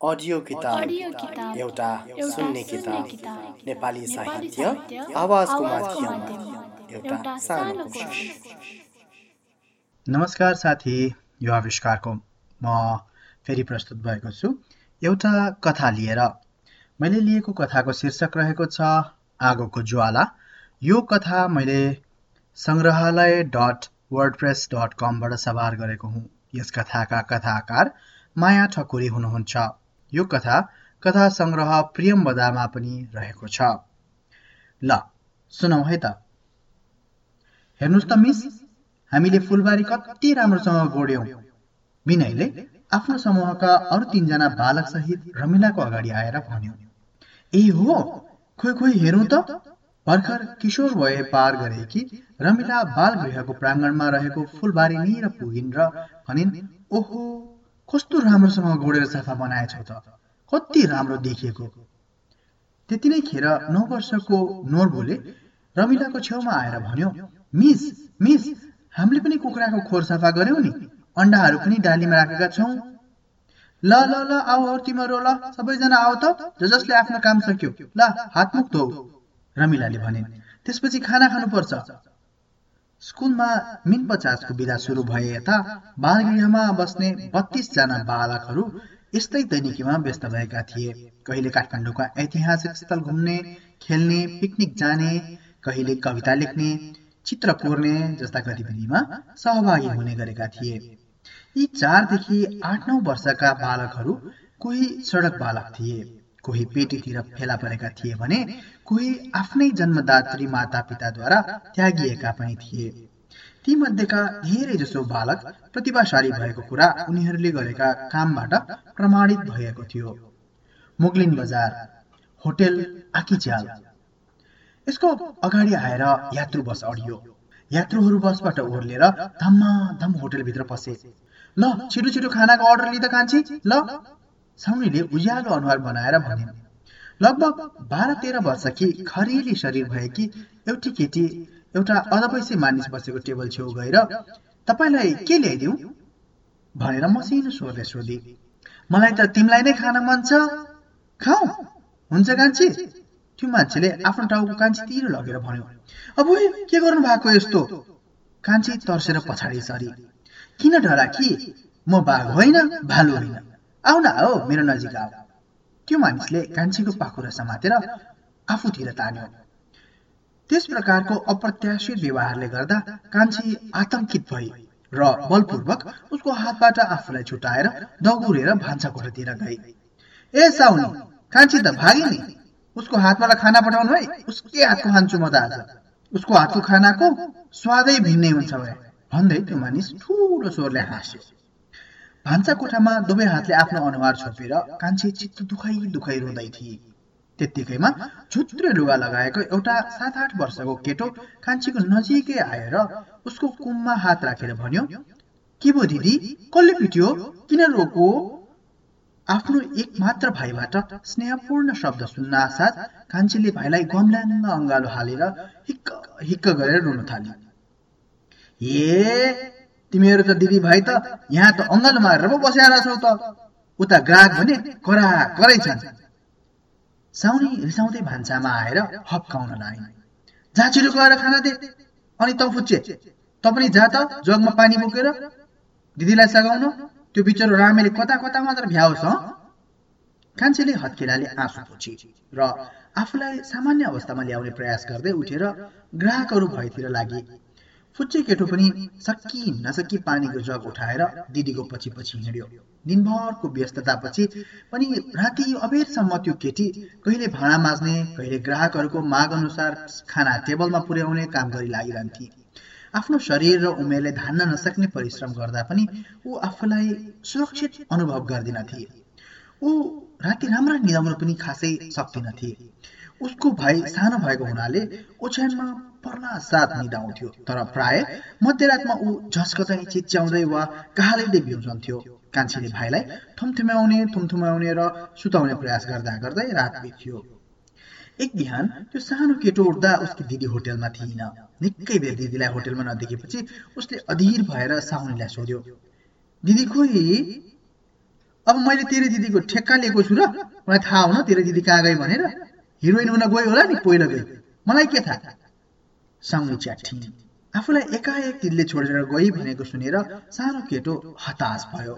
Audio किताब। एउटा सुन्ने किताब। नेपाली साहित्य। आवाजको माध्यममा। एउटा सानो नमस्कार साथी यो आविष्कारको म फेरि प्रस्तुत भएको छु। एउटा कथा लिएर मैले लिएको कथाको शीर्षक रहेको छ आगोको ज्वाला। यो कथा मैले सङ्ग्रहालय डट वर्डप्रेस डट कमबाट सवार गरेको हुँ। यस कथाका कथाकार माया ठकुरी हुनुहुन्छ। यो कथा कथा सङ्ग्रह प्रियम्बदामा पनि रहेको छ। ल सुनौ है त। हेर्नुहोस् त मिस। हामीले फुलबारी कति राम्रोसँग गोड्यौँ। विनयले आफ्नो समूहका अरू तिनजना बालक सहित रमिलाको अगाडि आएर भन्यो ए हो? खोइ खोइ हेरौँ त। भर्खर किशोर भए पार गरेकी रमिला बाल गृहको प्राङ्गणमा रहेको फुलबारीनिर पुगिन् र भनिन् ओहो कस्तो राम्रोसँग गोडेर सफा बनाएछौ त? कति राम्रो देखिएको। त्यति नै खेर नौ वर्षको नोर्बोले रमिलाको छेउमा आएर भन्यो मिस मिस हामीले पनि कुखुराको खोर सफा गर्यौँ नि। अन्डाहरू पनि डालीमा राखेका छौँ। ल ल ल आऊ आऊ तिमीहरू ल सबैजना आऊ त ज जसले आफ्नो काम सक्यो। ल हात मुख धो। रमिलाले भनिन् त्यसपछि खाना खानुपर्छ। स्कुलमा मिन पचासको विधा सुरु भए यता बालगृहमा बस्ने बत्तीसजना बालकहरू यस्तै दैनिकीमा व्यस्त भएका थिए। कहिले काठमाडौँका ऐतिहासिक स्थल घुम्ने खेल्ने पिकनिक जाने कहिले कविता लेख्ने चित्र कोर्ने जस्ता गतिविधिमा सहभागी हुने गरेका थिए। यी चारदेखि आठ नौ वर्षका बालकहरू कोही सडक बालक थिए कोही पेटीतिर फेला परेका थिए भने कोही आफ्नै जन्मदात्री माता पिताद्वारा त्यागिएका पनि थिए। तीमध्येका धेरै जसो बालक प्रतिभाशाली भएको कुरा उनीहरूले गरेका कामबाट प्रमाणित भएको थियो। मुगलिन बजार होटेल आकिच्याल। यसको अगाडि आएर यात्रु बस अडियो। यात्रुहरू बसबाट ओर्लेर धम्माधम होटेलभित्र पसे। ल छिटो छिटो खानाको अर्डर लिँदा कान्छी ल। साउनीले उज्यालो अनुहार बनाएर भनिन् लगभग बाह्र तेह्र वर्षकी खरेली शरीर भएकी एउटी केटी एउटा अधपैसे मानिस बसेको टेबल छेउ गएर तपाईँलाई के ल्याइदिउँ? भनेर मसिनो स्वरले सोधी। मलाई त तिमीलाई नै खान मन छ। खाऊ। हुन्छ कान्छी? त्यो मान्छेले आफ्नो टाउको कान्छीतिर लगेर भन्यो। अब के गर्नु भएको यस्तो? कान्छी तर्सेर पछाडि सरी। किन डरा कि म बाघ होइन भालु होइन। आऊ न हो मेरो नजिक आऊ। त्यो मानिसले कान्छीको पाखुरा समातेर आफूतिर तान्यो। त्यस प्रकारको अप्रत्याशित व्यवहारले गर्दा कान्छी आतंकित भई र बलपूर्वक उसको हातबाट आफूलाई छुटाएर दगुरेर भान्सा कोठातिर गई। ए साउनी कान्छी त भागी नि। उसको हातबाट खाना पठाउनु है? उसकै हातको खान्छु म त आज। उसको हातको खानाको स्वादै भिन्नै हुन्छ भन्दै त्यो मानिस ठुलो स्वरले हाँस्यो। भान्सा कोठामा दुवै हातले आफ्नो अनुहार छोपेर कान्छी चित्त दुखाइ दुखाइ रुँदै थिए। त्यत्तिकैमा झुत्रे लुगा लगाएको एउटा सात आठ वर्षको केटो कान्छीको नजिकै आएर उसको कुममा हात राखेर भन्यो के भयो दिदी? कसले पिट्यो? किन रोको? आफ्नो एक मात्र भाइबाट स्नेहपूर्ण शब्द सुन्न साथ कान्छीले भाइलाई गम्ल्यान्न अङ्गालो हालेर हिक्क हिक्क गरेर रुन थाली ए तिमीहरू त दिदी भाइ त यहाँ त अङ्गालो मारेर पो बसेर छौ त। उता ग्राहक भने करा करै छन्। साउनी रिसाउँदै भान्सामा आएर हप्काउन लाइन्। जा छिटो गएर खाना दे। अनि तँ फुच्चे। त पनि जा त जगमा पानी बोकेर। दिदीलाई सघाउन। त्यो बिचरो रामेले कता कता मात्र भ्याओस् हँ? कान्छीले हत्केलाले आँसु पुछी र आफूलाई सामान्य अवस्थामा ल्याउने प्रयास गर्दै उठेर ग्राहकहरू भएतिर लागि फुच्चे केटो पनि सकि नसकी पानीको जग उठाएर दिदीको पछि पछि हिँड्यो। दिनभरको व्यस्ततापछि पनि राति अबेरसम्म त्यो केटी कहिले भाँडा माझ्ने कहिले ग्राहकहरूको माग अनुसार खाना टेबलमा पुर्याउने काम गरी लागिरहन्थे। आफ्नो शरीर र उमेरले धान्न नसक्ने परिश्रम गर्दा पनि ऊ आफूलाई सुरक्षित अनुभव गर्दिनथे। ऊ राति राम्रा निदाउन पनि खासै सक्दिनथे। उसको भाइ सानो भएको हुनाले ओछ्यानमा पर्ना साथ निदाउँथ्यो। तर प्राय मध्यरातमा ऊ झस्कदै चिच्याउँदै वा कहालैदै बिउजन्थ्यो कान्छीले भाइलाई थुमथुम्याउने थुमथुम्याउने र सुताउने प्रयास गर्दा गर्दै रात बित्थ्यो। एक बिहान त्यो सानो केटो उठ्दा उसकी दिदी होटेलमा थिइन। निकै बेर दिदीलाई होटेलमा नदेखेपछि उसले अधीर भएर साहुनीलाई सोध्यो दिदी खोइ अब मैले तेरो दिदीको ठेक्का लिएको छु र? मलाई थाहा हुन तेरो दिदी कहाँ गयो भनेर? हिरोइन हुन गयो होला नि पहिला गयो मलाई के थाहा? साउनी च्याठी आफूलाई एकाएक दिदीले छोडेर गई भनेको सुनेर सानो केटो हताश भयो।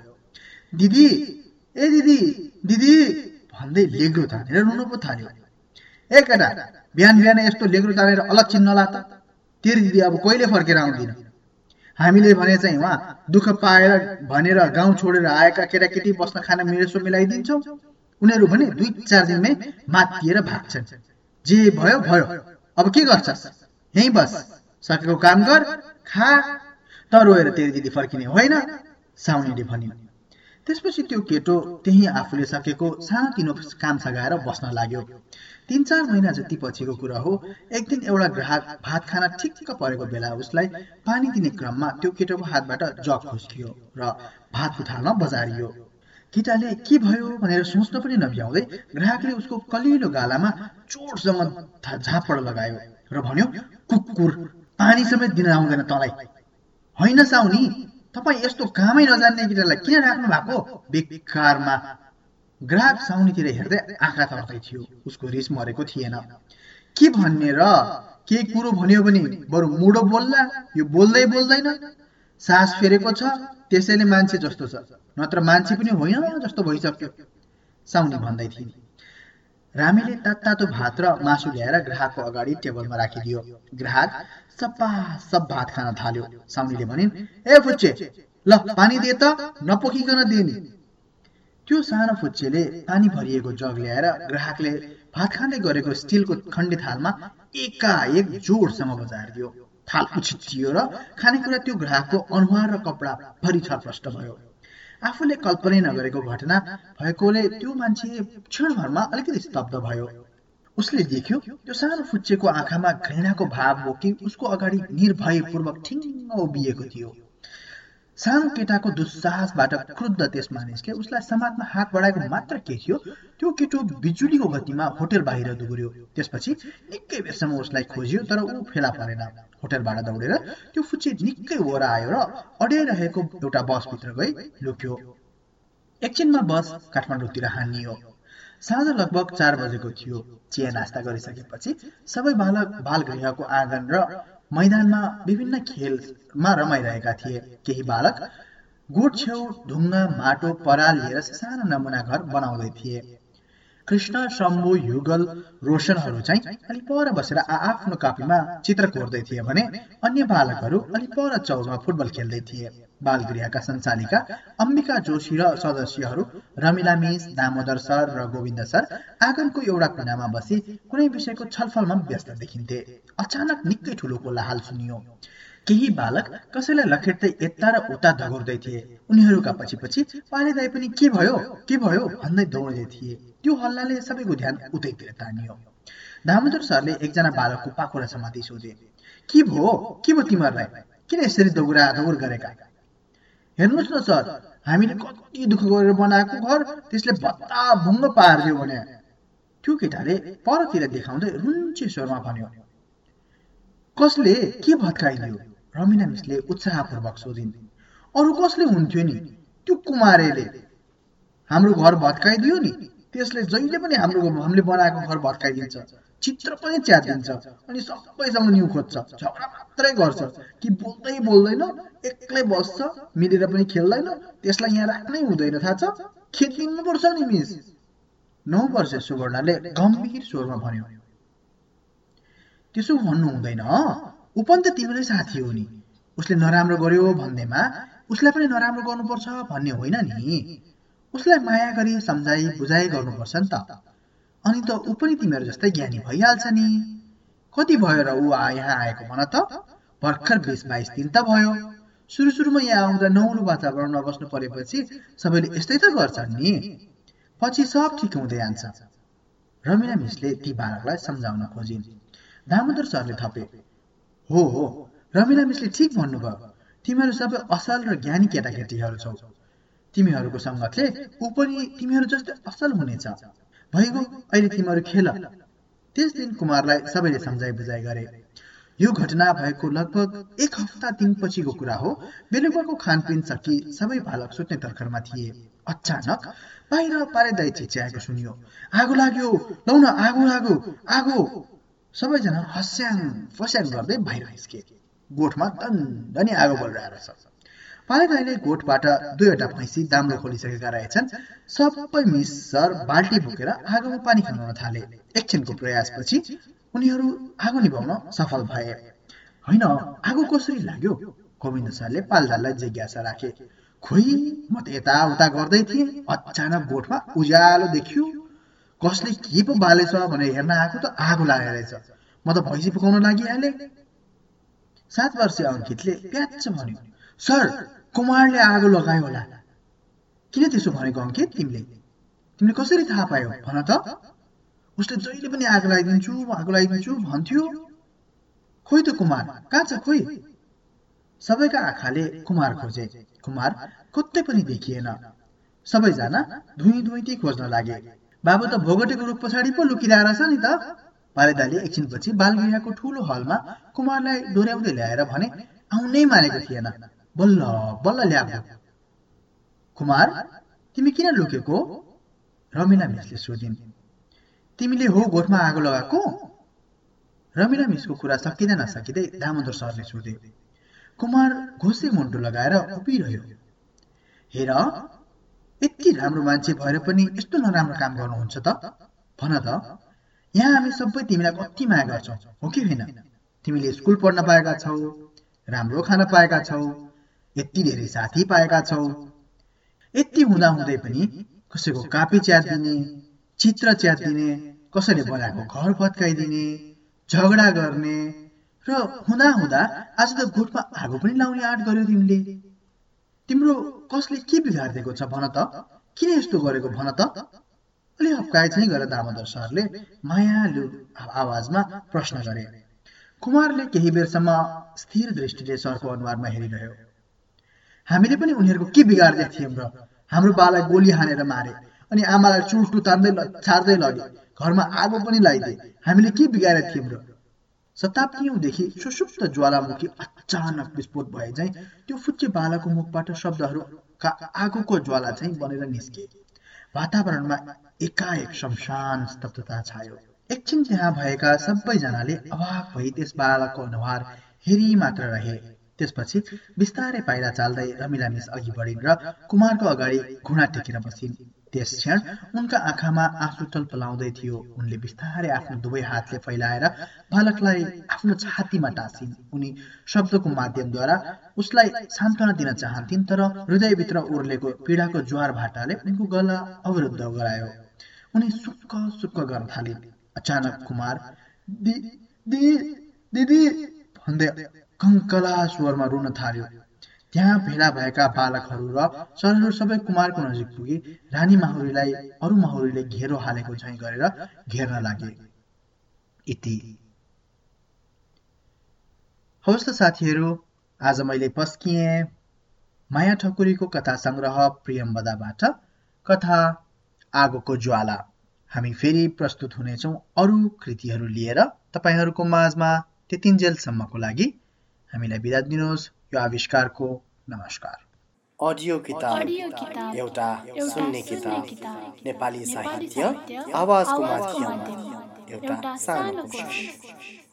दिदी ए दिदी दिदी! भन्दै लेग्रो तानेर रुनु पो थाल्यो। ए केटा बिहान बिहान यस्तो लेग्रो तानेर अलक्षिण नला त। तेरो दिदी अब कहिले फर्केर आउँदिन? हामीले भने चाहिँ उहाँ दुःख पाएर भनेर गाउँ छोडेर आएका केटाकेटी बस्न खान मेरेसो मिलाइदिन्छौँ। उनीहरू भने दुई चार दिनमै मातिएर भाग्छन्। जे भयो भयो। अब के गर्छस्? यहीँ बस। सकेको काम गर खा। त रोएर तेरो दिदी फर्किने होइन साउनीले भन्यो। त्यसपछि त्यो केटो त्यही आफूले सकेको सानोतिनो काम सघाएर बस्न लाग्यो। तिन चार महिना जति पछिको कुरा हो एक दिन एउटा ग्राहक भात खान ठिक्क परेको बेला उसलाई पानी दिने क्रममा त्यो केटोको हातबाट जग खुस्कियो र भात उठाल्न बजारियो। केटाले के भयो भनेर सोच्न पनि नभ्याउँदै ग्राहकले उसको कलिलो गालामा चोटसँग झापड लगायो र भन्यो कुकुर पानी समेत दिन आउँदैन तँलाई। होइन साउनी तपाईँ यस्तो कामै नजान्ने केटालाई किन राख्नु भएको? बेकारमा। ग्राहक साउनीतिर हेर्दै आँखा तर्दै थियो। उसको रिस मरेको थिएन। के भन्ने र? के कुरो भन्यो भने बरु मुडो बोल्ला? यो बोल्दै बोल्दैन। सास फेरेको छ त्यसैले मान्छे जस्तो छ। नत्र मान्छे पनि होइन जस्तो भइसक्यो। साउनी भन्दै थिए रामीले तातो भात र मासु ल्याएर ग्राहकको अगाडि टेबलमा राखिदियो। ग्राहक सपा सब भात खान थाल्यो। साउनीले भनिन् ए फुच्चे ल पानी दे त नपोखिकन दिने त्यो सानो फुच्चेले पानी भरिएको जग ल्याएर ग्राहकले भात खाँदै गरेको स्टिलको खण्डी थालमा एकाएक जोडसँग बजाएर दियो। थाल उछिटियो र खानेकुरा त्यो ग्राहकको अनुहार र कपडा भरि छरप्रष्ट भयो। आफूले कल्पनै नगरेको घटना भएकोले त्यो मान्छे क्षणभरमा अलिकति स्तब्ध भयो। उसले देख्यो त्यो सानो फुच्चेको आँखामा घृणाको भाव बोकी उसको अगाडि निर्भयपूर्वक ठिङ्ग उभिएको थियो। सानो केटाको दुस्साहसबाट क्रुद्ध त्यस मानिसले उसलाई समात्न हात बढाएको मात्र के थियो त्यो केटो बिजुलीको गतिमा होटेल बाहिर दुगुर्यो। त्यसपछि निकै बेरसम्म उसलाई खोज्यो तर ऊ फेला परेन। होटेलबाट दौडेर त्यो फुच्ची निकै ओर आयो र अड्याइरहेको एउटा बसभित्र गई लुक्यो। एकछिनमा बस काठमाडौँतिर हानियो। साँझ लगभग चार बजेको थियो। चिया नास्ता गरिसकेपछि सबै बालक बालगृहको आँगन र मैदानमा विभिन्न खेलमा रमाइरहेका थिए। केही बालक गोठ छेउ ढुङ्गा माटो पराल लिएर सानो नमुना घर बनाउँदै थिए। कृष्ण शम्भु युगल रोशनहरू चाहिँ अलि पर बसेर आफ्नो कापीमा चित्र कोर्दै थिए भने अन्य बालकहरू अलि पर चौरमा फुटबल खेल्दै थिए। बालगृहका सञ्चालिका अम्बिका जोशी र सदस्यहरू रमिला मिस दामोदर सर र गोविन्द सर आँगनको एउटा कुनामा बसी कुनै विषयको छलफलमा व्यस्त देखिन्थे। अचानक निकै ठुलो कोलाहाल सुनियो। केही बालक कसैलाई लखेट्दै यता र उता धगोर्दै थिए। उनीहरूका पछि पछि पालेदाई पनि के भयो? के भयो? भन्दै दौड्दै थिए। त्यो हल्लाले सबैको ध्यान उतैतिर तानियो। दामोदर सरले एकजना बालकको पाखुरा समाति सोधे के भयो? के भयो तिमीहरूलाई? किन यसरी दौरा दौड गरेका? हेर्नुहोस् न सर हामीले कति दुःख गरेर बनाएको घर त्यसले भत्ता भुङ्ग पारिदियो भने। त्यो केटाले परतिर देखाउँदै रुन्चे स्वरमा भन्यो कसले के भत्काइदियो? रमिना मिसले उत्साहपूर्वक सोधिन् अरू कसले हुन्थ्यो नि? त्यो कुमारेले हाम्रो घर भत्काइदियो नि। त्यसले जहिले पनि हाम्रो हामीले बनाएको घर भत्काइदिन्छ। चित्र पनि च्यातिन्छ अनि सबैसँग न्यु खोज्छ। झगडा मात्रै गर्छ। कि बोल्दै बोल्दैन एक्लै बस्छ मिलेर पनि खेल्दैन त्यसलाई यहाँ राख्नै हुँदैन। थाहा छ? खेदिनुपर्छ नि मिस। नौ वर्ष सुवर्णले गम्भीर स्वरमा भन्यो। त्यसो भन्नु हुँदैन ऊ पनि तिम्रै साथी हो नि। उसले नराम्रो गर्यो भन्दैमा उसलाई पनि नराम्रो गर्नुपर्छ भन्ने होइन नि। उसलाई माया गरी सम्झाइ बुझाइ गर्नुपर्छ नि त। अनि त ऊ पनि तिमीहरू जस्तै ज्ञानी भइहाल्छ नि। कति भयो र ऊ यहाँ आएको भन त? भर्खर बिस बाइस दिन त भयो। सुरु सुरुमा यहाँ आउँदा नौलो वातावरणमा बस्नु परेपछि सबैले यस्तै त गर्छन् नि। पछि सब ठिक हुँदै जान्छ। रमिना मिसले ती बालकलाई सम्झाउन खोजिन्। दामोदर सरले थपे हो हो रमिना मिसले ठिक भन्नुभयो। तिमीहरू सबै असल र ज्ञानी केटाकेटीहरू छौ। तिमीहरूको सङ्गतले ऊ पनि तिमीहरू जस्तै असल हुनेछ। भइगयो अहिले तिमीहरू खेल। त्यस दिन कुमारलाई सबैले सम्झाइ बुझाइ गरे। यो घटना भएको लगभग एक हप्ता दिनपछिको कुरा हो। बेलुकाको खानपिन सकि सबै बालक सुत्ने तर्खरमा थिए। अचानक बाहिर पारेदाई चिच्याएको सुनियो आगो लाग्यो! लौ न आगो लाग्यो आगो! सबैजना हस्याङ फस्याङ गर्दै बाहिर निस्के। गोठमा दन्दनी आगो बलिरहेको छ पारेदाईले गोठबाट दुईवटा भैँसी दाम्रो खोलिसकेका रहेछन्। सबै मिस सर बाल्टी बोकेर आगोमा पानी खनाउन थाले। एकछिनको प्रयासपछि उनीहरू आगो निभाउन सफल भए। होइन आगो कसरी लाग्यो? गोविन्द सरले पालदारलाई जिज्ञासा राखे। खोइ म त यताउता गर्दै थिएँ। अचानक गोठमा उज्यालो देखियो। कसले के पो बालेछ भनेर हेर्न आएको त आगो लागेर रहेछ। म त भैँसी पुकाउन लागिहालेँ। सात वर्षीय अङ्कितले प्याच भन्यो सर कुमारले आगो लगायो होला। किन त्यसो भनेको अङ्कित? तिमीले। तिमीले कसरी थाहा पायौ? भन त। उसले जहिले पनि आगो लगाइदिन्छु आगो लगाइदिन्छु भन्थ्यो। खोइ त कुमार कहाँ छ खोइ? सबैका आँखाले कुमार खोजे। कुमार कतै पनि देखिएन। सबैजना धुई धुइटी खोज्न लागे। बाबु त भोगटेको रुख पछाडि पो लुकिरहेको छ नि त। पालेदाले एकछिनपछि बालगृहको ठुलो हलमा कुमारलाई डोर्याउँदै ल्याएर भने आउनै मानेको थिएन। बल्ल बल्ल ल्याएको। कुमार तिमी किन लुकेको? रमिला मिसले सोधिन्। तिमीले हो गोठमा आगो लगाएको? रमिला मिसको कुरा सकिँदै नसकिँदै दामोदर सरले सोधे। कुमार घोसे मुन्टो लगाएर उभिरह्यो। हेर यति राम्रो मान्छे भएर पनि यस्तो नराम्रो काम गर्नुहुन्छ त? भन त यहाँ हामी सबै तिमीलाई कति माया गर्छौ हो कि होइन? तिमीले स्कुल पढ्न पाएका छौ राम्रो खान पाएका छौ यति धेरै साथी पाएका छौ। यति हुँदा हुँदै पनि कसैको कापी च्यातिदिने चित्र च्यातिदिने कसैले बनाएको घर भत्काइदिने झगडा गर्ने र हुँदा हुँदा आज त गोठमा आगो पनि लाउने आँट गर्यो तिमीले। तिम्रो कसले के बिगारिदिएको छ भन त? किन यस्तो गरेको भन त? अलि हप्काए चाहिँ गरेर दामोदर सरले मायालु आवाजमा प्रश्न गरे। कुमारले केही बेरसम्म स्थिर दृष्टिले सरको अनुहारमा हेरिरह्यो। हामीले पनि उनीहरूको के बिगार्दै थियौँ र? हाम्रो बालाई गोली हानेर मारे अनि आमालाई चुल्टु तान्दै छाड्दै लगे घरमा आगो पनि लगाइदिए हामीले के बिगारेका थियौँ र? शताब्दीौँदेखि सुसुप्त ज्वालामुखी अचानक विस्फोट भए चाहिँ त्यो फुच्चे बालाको मुखबाट शब्दहरूका आगोको ज्वाला चाहिँ बनेर निस्के। वातावरणमा एकाएक शमशान स्तब्धता छायो। एकछिन त्यहाँ भएका सबैजनाले अभाग भई त्यस बालकको अनुहार हेरी मात्र रहे। त्यसपछि बिस्तारै पाइला चाल्दै रमिला मिस अघि बढिन् र कुमारको अगाडि घुँडा टेकेर बसिन्। त्यस क्षण उनका आँखामा आँसु टलपलाउँदै थियो। उनले बिस्तारै आफ्नो दुवै हातले फैलाएर बालकलाई आफ्नो छातीमा टाँसिन्। उनी शब्दको माध्यमद्वारा उसलाई सान्त्वना दिन चाहन्थिन् तर हृदयभित्र उर्लेको पीडाको ज्वार भाटाले उनको गला अवरुद्ध गरायो। उनी सुक्क सुक्क गर्न थालिन्। अचानक कुमार दिदी भन्दै कङ्कला स्वरमा रुन थाल्यो। त्यहाँ भेला भएका बालकहरू र सरहरू सबै कुमारको नजिक पुगे रानी माहुरीलाई अरू माहुरीले घेरो हालेको झैँ गरेर घेर्न लागे। इति। हवस् त साथीहरू आज मैले पस्किएँ। माया ठकुरीको कथा सङ्ग्रह प्रियम्बदाबाट। कथा आगोको ज्वाला। हामी फेरि प्रस्तुत हुनेछौँ अरू कृतिहरू लिएर। तपाईँहरूको माझमा त्यतिन्जेलसम्मको लागि हामीलाई बिदा दिनुहोस् यो आविष्कारको नमस्कार अडियो किताब एउटा सुन्ने किताब नेपाली साहित्य आवाजको माध्यममा एउटा सानो कोसिस